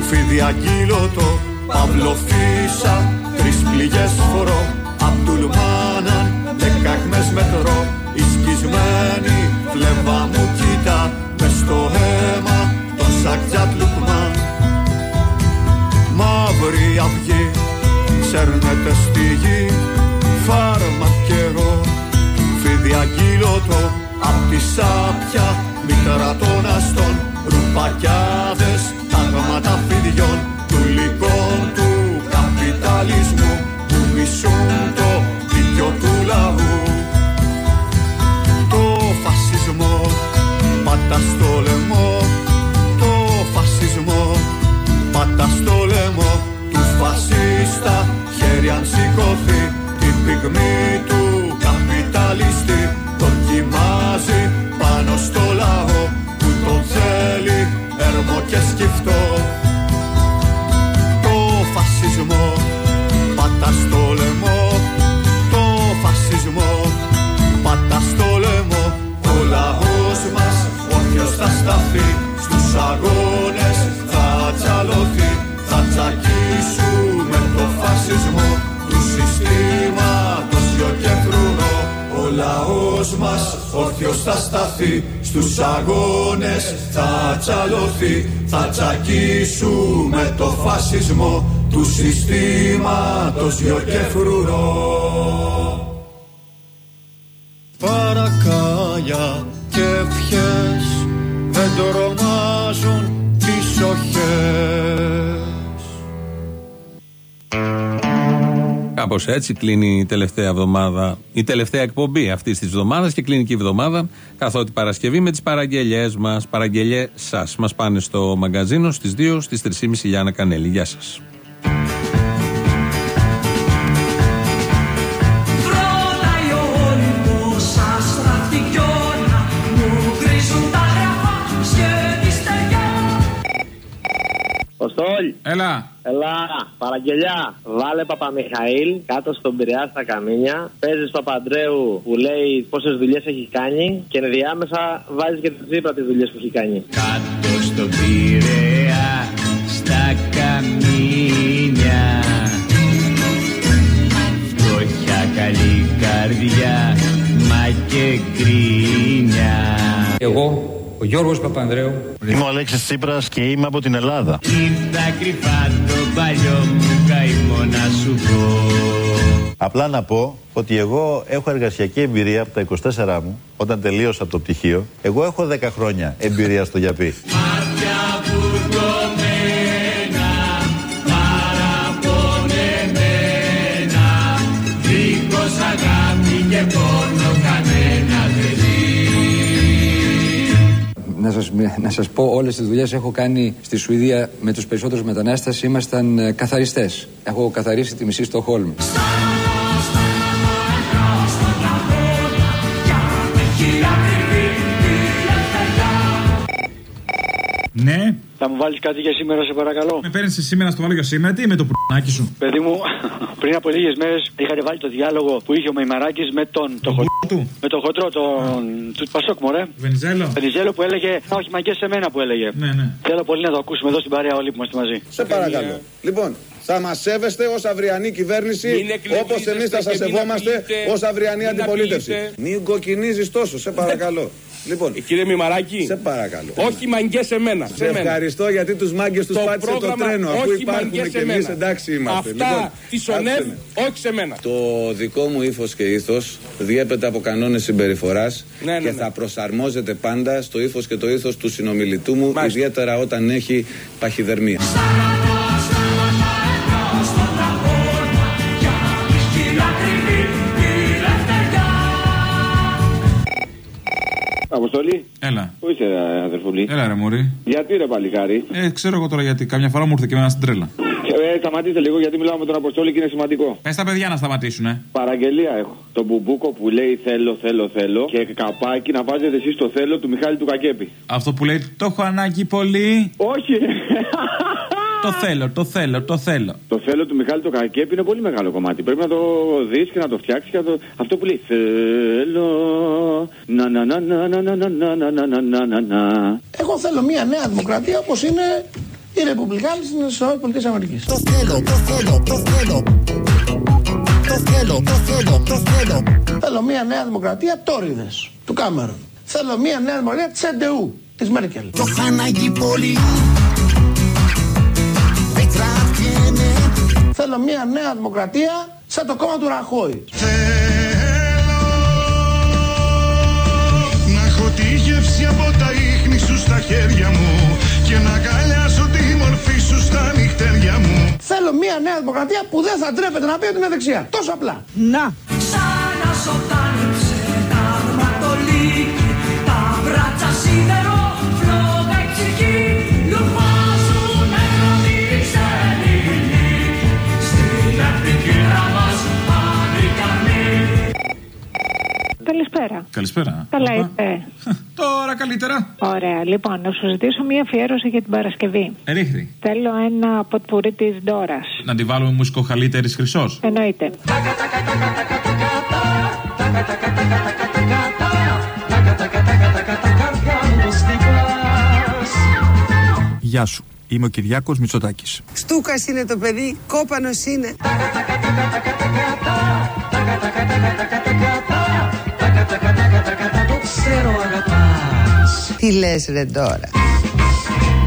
Speaker 23: φίδι αγγείλωτο παυλοφύσα τρεις πληγές φορώ Απτουλμάναν δεκακμές μετρώ η σκισμένη φλεβά μου κοίτα μες στο αίμα τον Σακτζάτ Λουκμάν Μαύρη αυγή σέρνεται στη γη. Φάρμακερο φίδι αγγείλωτο απ' τη σάπια μητέρα των αστών. Ρουπακιάδες τάγματα φιδιών. Του λυκών του καπιταλισμού που μισούν το δίκιο του λαού πάτα στο λαιμό το φασισμό. Πάτα στο λαιμό του φασίστα χέρι αν σηκωθεί. Την πυγμή του καπιταλιστή δοκιμάζει πάνω στο λαό που τον θέλει έρμο και σκυφτό. Το φασισμό πάτα στο λαιμό θα σταθεί στους αγώνες θα τσαλωθεί. Θα τσακίσουμε το φασισμό του συστήματος γιο και φρουρό. Παρακάλια και ευχές δεν τρομάζουν τις οχές
Speaker 3: Κάπως έτσι κλείνει η τελευταία εβδομάδα, η τελευταία εκπομπή αυτής της εβδομάδας και κλείνει και η εβδομάδα. Καθότι Παρασκευή με τις παραγγελίε μας. Παραγγελίε σας. Μας πάνε στο μαγκαζίνο στις 2 στις 3.30 Γιάννα Κανέλη. Γεια
Speaker 24: σας.
Speaker 25: Αποστόλ.
Speaker 8: Έλα.
Speaker 25: Έλα, παραγγελιά. Βάλε Παπαμιχαήλ κάτω στον Πειραιά στα καμίνια. Παίζεις Παπαντρέου που λέει πόσες δουλειές έχει κάνει. Και ενδιάμεσα βάζεις και τη Τσίπρα τις δουλειές που έχει κάνει.
Speaker 24: Κάτω στον Πειραιά στα καμίνια Φτώχεια καλή καρδιά μα και γκρίνια
Speaker 26: Εγώ, ο Γιώργος Παπανδρέου,
Speaker 13: Είμαι ο Αλέξης Τσίπρας και είμαι από την Ελλάδα.
Speaker 24: Ήρθα κρυφά το παλιό μου καημό να σου πω
Speaker 13: Απλά να πω ότι εγώ έχω εργασιακή εμπειρία από τα 24 μου, όταν τελείωσα το πτυχίο. Εγώ έχω 10 χρόνια εμπειρία στο Γιαπί.
Speaker 24: Μάτια βουρκωμένα, παραπονεμένα Δίχως αγάπη και
Speaker 26: να σας, να σας πω όλες τις δουλειές έχω κάνει στη Σουηδία με τους περισσότερους μετανάστες ήμασταν ε, καθαριστές. Έχω καθαρίσει τη μισή στο Χόλμ.
Speaker 8: Ναι.
Speaker 18: Θα μου βάλεις κάτι για σήμερα, σε παρακαλώ;
Speaker 8: Με παίρνεις σήμερα στο βάλω για σήμερα, τι με το πουρνάκι σου;
Speaker 18: Παιδί μου, πριν από λίγες μέρες είχατε βάλει το διάλογο που είχε ο Μεϊμαράκη με τον. Το χοντρό, με τον χοντρό, τον. του Πασόκ, μωρέ.
Speaker 8: Βενιζέλο;
Speaker 18: Βενιζέλο που έλεγε. «Α, Όχι, μα και σε μένα που έλεγε.
Speaker 8: Ναι, ναι.
Speaker 18: Θέλω πολύ να το ακούσουμε εδώ στην παρέα όλοι που είμαστε μαζί.
Speaker 27: Σε παρακαλώ. Λοιπόν, θα μας σέβεστε ως αυριανή κυβέρνηση, όπως εμείς θα σας σεβόμαστε ως αυριανή αντιπολίτευση. Μην κοκκινίζεις τόσο, σε παρακαλώ. Λοιπόν,
Speaker 28: Κύριε Μημαράκη,
Speaker 27: σε παρακαλώ.
Speaker 28: όχι μαγκές σε μένα.
Speaker 27: Σε ευχαριστώ γιατί τους μάγκες τους
Speaker 28: Το
Speaker 27: πάτησε το
Speaker 28: πρόγραμμα,
Speaker 27: τρένο. Αφού
Speaker 28: όχι
Speaker 27: υπάρχουμε
Speaker 28: μαγκές
Speaker 27: και
Speaker 28: σε
Speaker 27: εμείς,
Speaker 28: μένα.
Speaker 27: εντάξει είμαστε.
Speaker 28: Αυτά
Speaker 27: Λοιπόν,
Speaker 28: της ΟΝΕΒ,
Speaker 27: άκουσε με.
Speaker 28: όχι σε μένα.
Speaker 27: Το δικό μου ύφος και ήθος διέπεται από κανόνες συμπεριφοράς
Speaker 28: Ναι, ναι,
Speaker 27: και
Speaker 28: ναι.
Speaker 27: θα προσαρμόζεται πάντα στο ύφος και το ήθος του συνομιλητού μου, ιδιαίτερα όταν έχει παχυδερμία.
Speaker 18: Αποστολή.
Speaker 8: Έλα.
Speaker 18: Πού είσαι, αδερφούλη;
Speaker 8: Έλα ρε μωρή.
Speaker 18: Γιατί ρε παλικάρι;
Speaker 8: Ε, ξέρω εγώ τώρα γιατί. Καμιά φορά μου ήρθε και εμένα στην τρέλα.
Speaker 18: Ε,
Speaker 21: σταματήστε λίγο γιατί μιλάω με τον Αποστόλη και είναι σημαντικό.
Speaker 8: Πες τα παιδιά να σταματήσουν, ε.
Speaker 21: Παραγγελία έχω. Το μπουμπούκο που λέει θέλω, θέλω, θέλω και καπάκι να βάζετε εσείς το θέλω του Μιχάλη του Κακέπη.
Speaker 8: Αυτό που λέει Το έχω ανάγκη πολύ.
Speaker 21: Όχι.
Speaker 8: Το θέλω, το θέλω, το θέλω.
Speaker 21: Το θέλω του Μιχάλη του Κακέπη είναι πολύ μεγάλο κομμάτι. Πρέπει να το δει και να το φτιάξει. Και να το... Αυτό που λέει θέλω. Να να να να να να να να να να να να να
Speaker 14: Εγώ θέλω μια νέα δημοκρατία όπω είναι οι Ρεπουμπλικάνοι στι ΗΠΑ.
Speaker 29: Το θέλω, το θέλω, το θέλω. Το θέλω, το θέλω, το θέλω.
Speaker 14: Θέλω μια νέα δημοκρατία τόριδε του Κάμερον. Θέλω μια νέα δημοκρατία τη ΕΝΤΕΟΥ τη Μέρκελ.
Speaker 29: Το έχω ανάγκη πολύ.
Speaker 14: Θέλω μια νέα δημοκρατία σαν το κόμμα του Ραχώη.
Speaker 23: Να έχω τη γεύση από τα ίχνη σου στα χέρια μου Και να αγκαλιάσω τη μορφή σου στα νυχτέρια μου
Speaker 14: Θέλω μια νέα δημοκρατία που δεν θα ντρέπεται να πει ότι είναι δεξιά. Τόσο απλά.
Speaker 29: Να.
Speaker 30: Σαν σοτάνιψε τα αρματολίκη Τα μπράτσα
Speaker 31: Καλησπέρα.
Speaker 8: Καλησπέρα.
Speaker 31: Καλά
Speaker 8: Όπα.
Speaker 31: είστε.
Speaker 8: Τώρα καλύτερα.
Speaker 31: Ωραία. Λοιπόν, να σου ζητήσω μία αφιέρωση για την Παρασκευή.
Speaker 8: Ρίχτη.
Speaker 31: Θέλω ένα ποτπουρί της Ντόρας.
Speaker 8: Να τη βάλουμε μουσικοχαλύτερη χρυσός.
Speaker 31: Εννοείται.
Speaker 32: Γεια σου. Είμαι ο Κυριάκος Μητσοτάκης.
Speaker 16: Στούκας είναι το παιδί, κόπανος είναι.
Speaker 30: Ξέρω αγαπάς
Speaker 16: Τι λες ρε τώρα;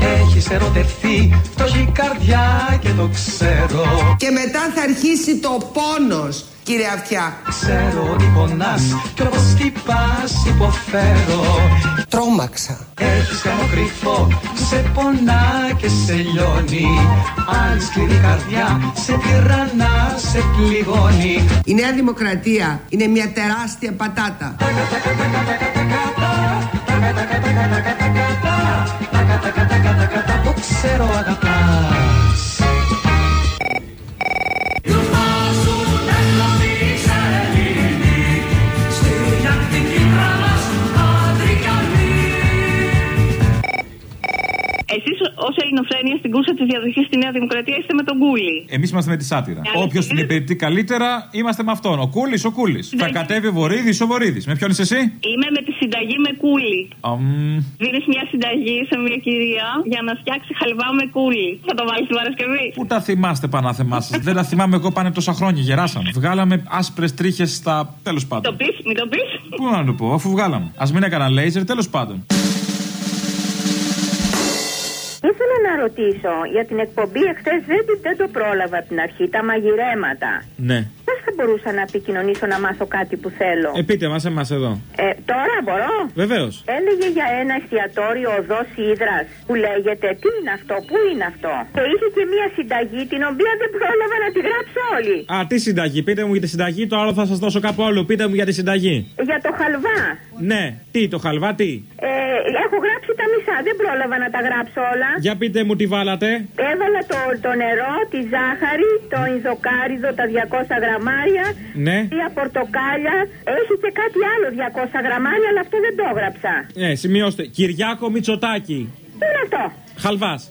Speaker 30: Έχεις ερωτευτεί Το έχει καρδιά και το ξέρω.
Speaker 16: Και μετά θα αρχίσει το πόνος, κύριε Αυτιά.
Speaker 30: Ξέρω ότι πονάς. Κι όπως χτυπάς υποφέρω.
Speaker 16: Τρόμαξα.
Speaker 30: Έχεις κάνω κρυφό. Σε πονά και σε λιώνει. Άλλη σκληρή καρδιά Σε τυραννά, σε πληγώνει.
Speaker 16: Η Νέα Δημοκρατία είναι μια τεράστια πατάτα.
Speaker 30: cero haga
Speaker 19: Εσεί ως ελληνοφρένεια στην κούρσα της διαδοχής στη Νέα Δημοκρατία είστε με τον Κούλι.
Speaker 8: Εμείς είμαστε με τη σάτυρα.
Speaker 19: Αλήθεια.
Speaker 8: Όποιος την υπηρετεί καλύτερα, είμαστε με αυτόν. Ο Κούλης, ο Κούλης. Θα κατέβει ο Βορύδης, ο Βορύδης. Με ποιον είσαι εσύ;
Speaker 19: Είμαι με τη συνταγή με Κούλι.
Speaker 8: Αμ,
Speaker 19: Δίνεις μια συνταγή σε μια κυρία για να φτιάξει χαλβά με Κούλι. Θα το βάλεις την Παρασκευή.
Speaker 8: Πού τα θυμάστε πανάθεμά σας; Δεν τα θυμάμαι εγώ πάνε τόσα χρόνια. Γεράσαμε. Βγάλαμε άσπρες τρίχες στα. Τέλος
Speaker 19: Το
Speaker 8: πάντων.
Speaker 19: πεις, μην το πεις.
Speaker 8: Πού να το πω, αφού βγάλαμε. Α μην έκανα λέιζερ, τέλος πάντων.
Speaker 31: Ήθελα να ρωτήσω για την εκπομπή εχθές δεν, δεν το πρόλαβα από την αρχή, τα μαγειρέματα.
Speaker 8: Ναι.
Speaker 31: Πώς θα μπορούσα να επικοινωνήσω να μάθω κάτι που θέλω.
Speaker 8: Ε, πείτε μας εμάς εδώ.
Speaker 31: Ε, τώρα μπορώ.
Speaker 8: Βεβαίως.
Speaker 31: Έλεγε για ένα εστιατόριο οδός Ήδρας που λέγεται Τι είναι αυτό, Πού είναι αυτό; Και είχε και μία συνταγή την οποία δεν πρόλαβα να τη γράψω όλη.
Speaker 8: Α, τι συνταγή. Πείτε μου για τη συνταγή, το άλλο θα σας δώσω κάπου άλλο. Πείτε μου για τη συνταγή.
Speaker 31: Για το χαλβά.
Speaker 8: Ναι. Τι, το χαλβά, τι;
Speaker 31: Ε, έχω γράψει τα μισά, δεν πρόλαβα να τα γράψω όλα.
Speaker 8: Για πείτε μου τι βάλατε.
Speaker 31: Έβαλα το, το νερό, τη ζάχαρη, το ινδοκάριδο, τα 200 γραμμάρια,
Speaker 8: Ναι.
Speaker 31: τρία πορτοκάλια. Έχει και κάτι άλλο 200 γραμμάρια, αλλά αυτό δεν το έγραψα.
Speaker 8: Ναι, σημειώστε. Κυριάκο Μητσοτάκη.
Speaker 31: Τι είναι αυτό,
Speaker 8: Χαλβάς.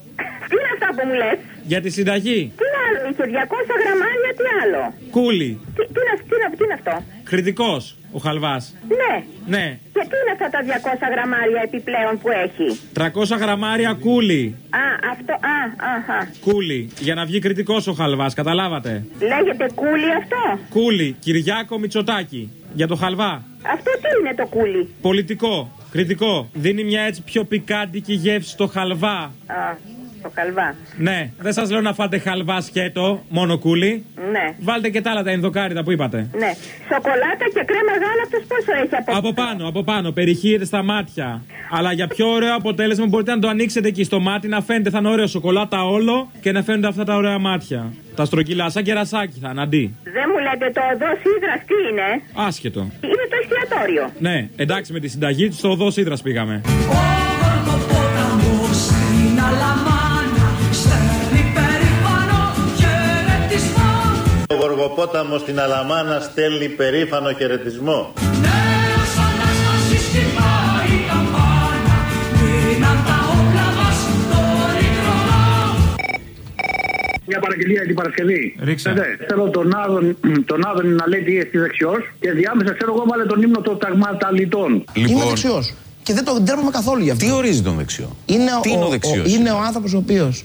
Speaker 31: τι είναι αυτό που μου λες;
Speaker 8: Για τη συνταγή.
Speaker 31: Τι άλλο, είχε 200 γραμμάρια, τι άλλο;
Speaker 8: Κούλι.
Speaker 31: Τι, τι, είναι, τι, είναι, τι είναι αυτό;
Speaker 8: Κριτικός ο Χαλβάς.
Speaker 31: Ναι.
Speaker 8: Ναι.
Speaker 31: Και τι είναι αυτά τα 200 γραμμάρια επιπλέον που έχει;
Speaker 8: 300 γραμμάρια κούλι.
Speaker 31: Α, αυτό, α, αχα.
Speaker 8: Κούλι. Για να βγει κριτικός ο Χαλβάς, καταλάβατε;
Speaker 31: Λέγεται κούλι αυτό.
Speaker 8: Κούλι. Κυριάκο Μητσοτάκη. Για το Χαλβά.
Speaker 31: Αυτό τι είναι το κούλι;
Speaker 8: Πολιτικό. Κριτικό. Δίνει μια έτσι πιο πικάντικη γεύση στο Χαλβά.
Speaker 31: Α, το χαλβά.
Speaker 8: Ναι. Δεν σας λέω να φάτε Χαλβά σκέτο, μόνο κούλι.
Speaker 31: Ναι.
Speaker 8: Βάλτε και τα άλλα τα ενδοκάριδα που είπατε.
Speaker 31: Ναι. Σοκολάτα και κρέμα γάλακτος πόσο έχει από
Speaker 8: Από πάνω, από πάνω. Περιχείρεται στα μάτια. Αλλά για πιο ωραίο αποτέλεσμα μπορείτε να το ανοίξετε εκεί στο μάτι, να φαίνεται θα είναι ωραίο σοκολάτα όλο και να φαίνονται αυτά τα ωραία μάτια. Τα στρογγυλά, σαν κερασάκι θα είναι αντί.
Speaker 31: Δεν μου λέτε το οδό Ήδρα τι είναι;
Speaker 8: Άσχετο.
Speaker 31: Είναι το εστιατόριο.
Speaker 8: Ναι, εντάξει με τη συνταγή, στο οδό Ήδρα πήγαμε.
Speaker 30: Γοργοπόταμος
Speaker 10: υποπόταμο στην Αλαμάνα στέλνει περήφανο χαιρετισμό.
Speaker 33: Μια παραγγελία για την Παρασκευή.
Speaker 8: Ρίξε.
Speaker 33: Ναι, θέλω τον Άδων, τον Άδων να λέει τι έχει δεξιός και διάμεσα ξέρω εγώ βάλε τον ύμνο των ταγματαλιτών.
Speaker 14: Είμαι δεξιός. Και δεν το ντρέπομαι καθόλου γι' αυτό.
Speaker 26: Τι ορίζει τον δεξιό;
Speaker 14: Είναι
Speaker 26: Τι είναι ο δεξιός;
Speaker 14: είναι ο άνθρωπος ο οποίος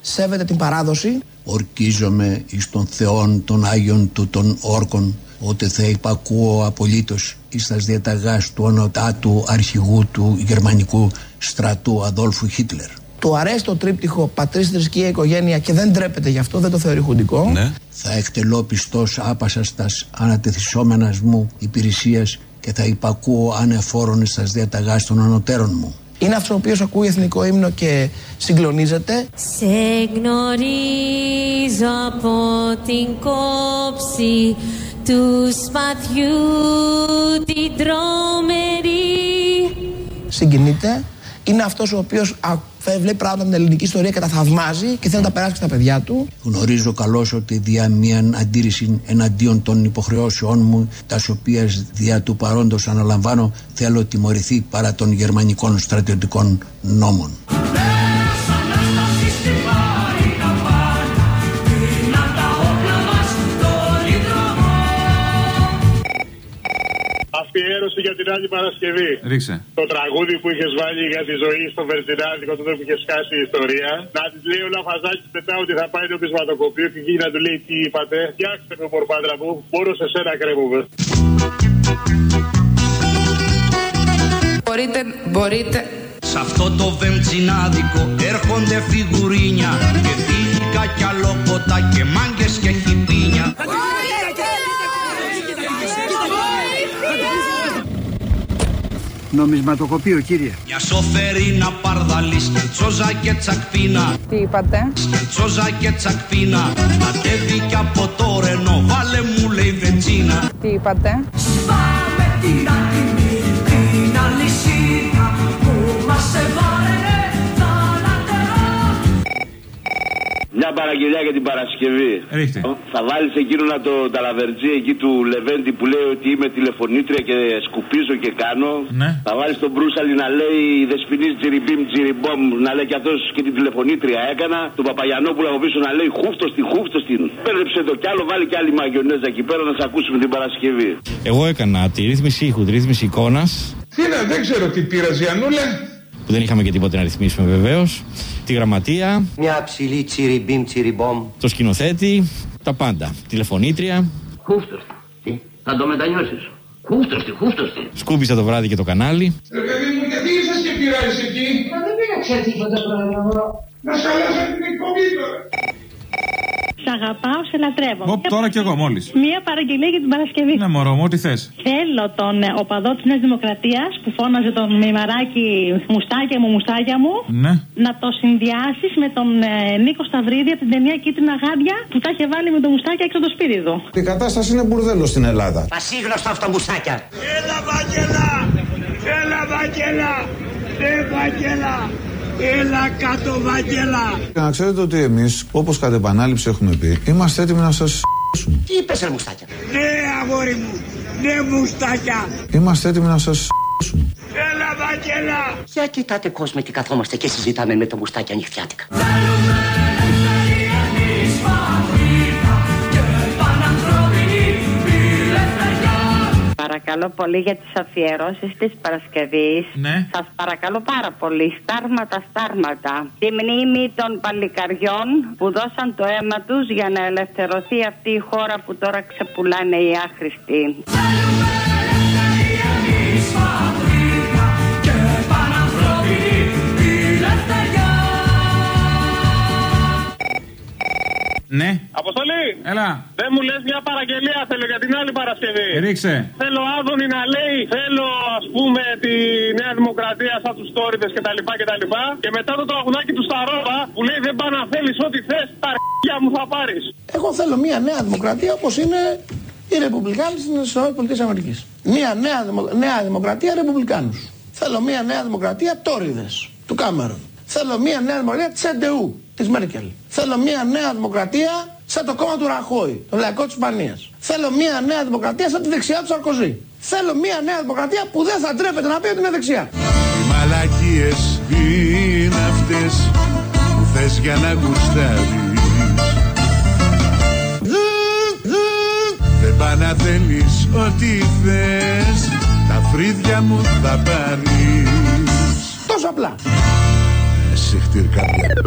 Speaker 14: σέβεται την παράδοση.
Speaker 34: Ορκίζομαι εις των θεών των Άγιων του των όρκων ότι θα υπακούω απολύτως εις τας διαταγάς του ονοτάτου αρχηγού του γερμανικού στρατού Αδόλφου Χίτλερ.
Speaker 14: Του αρέσει το τρίπτυχο πατρίς, θρησκεία, οικογένεια και δεν ντρέπεται γι' αυτό, δεν το θεωρεί χουντικό.
Speaker 26: Ναι.
Speaker 34: Θα εκτελώ πιστός άπασας τας ανατεθισόμενας μου υπηρεσίας και θα υπακούω ανεφόρον εις τας διαταγάς των ανωτέρων μου.
Speaker 14: Είναι αυτός ο οποίος ακούει εθνικό ύμνο και συγκλονίζεται.
Speaker 35: Σε γνωρίζω από την κόψη του σπαθιού την τρομερή
Speaker 14: Συγκινείται. Είναι αυτός ο οποίος βλέπει πράγματα με την ελληνική ιστορία και τα θαυμάζει και θέλει να τα περάσει και στα παιδιά του.
Speaker 34: Γνωρίζω καλώς ότι δια μίαν αντίρρηση εναντίον των υποχρεώσεών μου, τας οποίας δια του παρόντος αναλαμβάνω, θέλω τιμωρηθεί παρά των γερμανικών στρατιωτικών νόμων.
Speaker 36: Για την άλλη Παρασκευή.
Speaker 8: Ρίξε.
Speaker 36: Το τραγούδι που είχες βάλει για τη ζωή στο Βερτινάδικο τότε που είχες σκάσει η ιστορία. Να της λέει ο Λαφαζάκης μετά ότι θα πάει το πεισματοκοπείο και εκεί να του λέει τι είπατε. Φτιάξτε με μορπάντρα μου, μπορώ σε σένα κρέμουμε.
Speaker 37: Μπορείτε, μπορείτε.
Speaker 16: Σε αυτό το βεμτσινάδικο έρχονται φιγουρίνια και φίλικα κι αλόποτα και μάγκες και χιπίνια.
Speaker 38: Νομισματοκοπείο, κύριε.
Speaker 16: Μια σοφερίνα παρδαλής, τσόζα και τσακπίνα.
Speaker 37: Τι είπατε;
Speaker 16: Τσόζα και τσακπίνα. Κατέβηκε από το ρενό, βάλε μου λέει βενζίνα.
Speaker 37: Τι είπατε;
Speaker 35: Πάμε την
Speaker 21: παραγγελιά για την Παρασκευή.
Speaker 8: Ρίχτε.
Speaker 21: Θα βάλεις εκείνο να το ταλαβερτζή εκεί του Λεβέντη που λέει ότι είμαι τηλεφωνήτρια και σκουπίζω και κάνω.
Speaker 8: Ναι.
Speaker 21: Θα βάλεις τον Μπρούσαλι να λέει Δεσπινή τζιριμπίμ τζιριμπόμ να λέει και αυτός και την τηλεφωνήτρια έκανα. Τον Παπαγιανόπουλο από πίσω να λέει χούφτος στην χούφτος στην. Πέρεψε το κι άλλο, βάλει κι άλλη μαγιονέζα εκεί πέρα να σε ακούσουμε την Παρασκευή.
Speaker 39: Εγώ έκανα τη ρύθμιση ήχου, τη ρύθμιση εικόνας,
Speaker 2: Τι να, δεν ξέρω τι πήρα, Ζιανούλα.
Speaker 39: Που δεν είχαμε και τίποτε να ρυθμίσουμε βεβαίως. Τη γραμματεία,
Speaker 38: Μια ψηλή τσιριμπίμ τσιριμπόμ.
Speaker 39: το σκηνοθέτη, τα πάντα. Τηλεφωνήτρια.
Speaker 38: Χούφτος. Τι, θα το μετανιώσεις. Χούφτος τη, χούφτος τη.
Speaker 39: Σκούπισα το βράδυ και το κανάλι.
Speaker 2: Ρε παιδί μου, γιατί ήρθες και πειράζεις εκεί;
Speaker 37: Μα δεν πήραξε τίποτα πρόεδρο.
Speaker 2: Να χαλάσω την εκπομπή τώρα.
Speaker 24: Σ' αγαπάω, σε λατρεύω.
Speaker 8: Οπ, τώρα κι εγώ μόλις.
Speaker 24: Μία παραγγελία για την Παρασκευή.
Speaker 8: Ναι, μωρό μου, ό,τι θες;
Speaker 24: Θέλω τον ε, οπαδό της Νέας Δημοκρατίας που φώναζε τον μημαράκι Μουστάκια μου, μουστάκια μου.
Speaker 8: Ναι.
Speaker 24: Να το συνδυάσεις με τον ε, Νίκο Σταυρίδη από την ταινία Κίτρινα Γάντια που τα είχε βάλει με το μουστάκι έξω από το σπίτι του.
Speaker 27: Η κατάσταση είναι μπουρδέλο στην Ελλάδα.
Speaker 38: Πασίγνωστα αυτά μουσάκια.
Speaker 2: Έλα, Βαγγέλα! Έλα, Βαγγέλα! Ναι, Βαγγέλα! Έλα κάτω, Βαγγέλα!
Speaker 27: Και να ξέρετε ότι εμείς, όπως κατά επανάληψη έχουμε πει, είμαστε έτοιμοι να σας
Speaker 38: Τι είπες ρε μουστάκια;
Speaker 2: Ναι, αγόρι μου! Ναι, μουστάκια!
Speaker 27: Είμαστε έτοιμοι να σας
Speaker 2: Έλα, Βαγγέλα!
Speaker 38: Για κοιτάτε κόσμο τι καθόμαστε και συζητάμε με το μουστάκι ανοιχτιάτικα.
Speaker 40: Παρακαλώ πολύ για τις αφιερώσεις της Παρασκευής.
Speaker 8: Ναι.
Speaker 40: Σας παρακαλώ πάρα πολύ. Στάρματα, στάρματα. Τη μνήμη των παλικαριών που δώσαν το αίμα τους για να ελευθερωθεί αυτή η χώρα που τώρα ξεπουλάνε οι άχρηστοι.
Speaker 8: Ναι.
Speaker 36: Αποστολή!
Speaker 8: Έλα.
Speaker 36: Δεν μου λες μια παραγγελία θέλω για την άλλη Παρασκευή.
Speaker 8: Ρίξε.
Speaker 36: Θέλω Άδωνη να λέει, θέλω ας πούμε τη Νέα Δημοκρατία σαν τους Τόριδες κτλ. Και, τα λοιπά. και μετά το τραγουδάκι του Σταρόβα που λέει δεν πά να θέλεις ό,τι θες, τα αρχεία μου θα πάρεις.
Speaker 14: Εγώ θέλω μια νέα δημοκρατία όπως είναι οι Ρεπουμπλικάνοι στις ΗΠΑ. Μια νέα, δημο- νέα δημοκρατία Ρεπουμπλικάνους. Θέλω μια νέα δημοκρατία Τόριδες του Κάμερον. Θέλω μια νέα δημοκρατία Τσεντεού της Μέρκελ. Θέλω μια νέα δημοκρατία σαν το κόμμα του Ραχώη, το λαϊκό της Ισπανίας. Θέλω μια νέα δημοκρατία σαν τη δεξιά του Σαρκοζή. Θέλω μια νέα δημοκρατία που δεν θα ντρέπεται να πει ότι είναι δεξιά.
Speaker 27: Οι μαλακίες είναι αυτές που θες για να γουστάρεις Δεν πά να θέλεις ό,τι θες Τα φρύδια μου θα πάρεις
Speaker 14: Τόσο απλά.
Speaker 27: acertar carreira.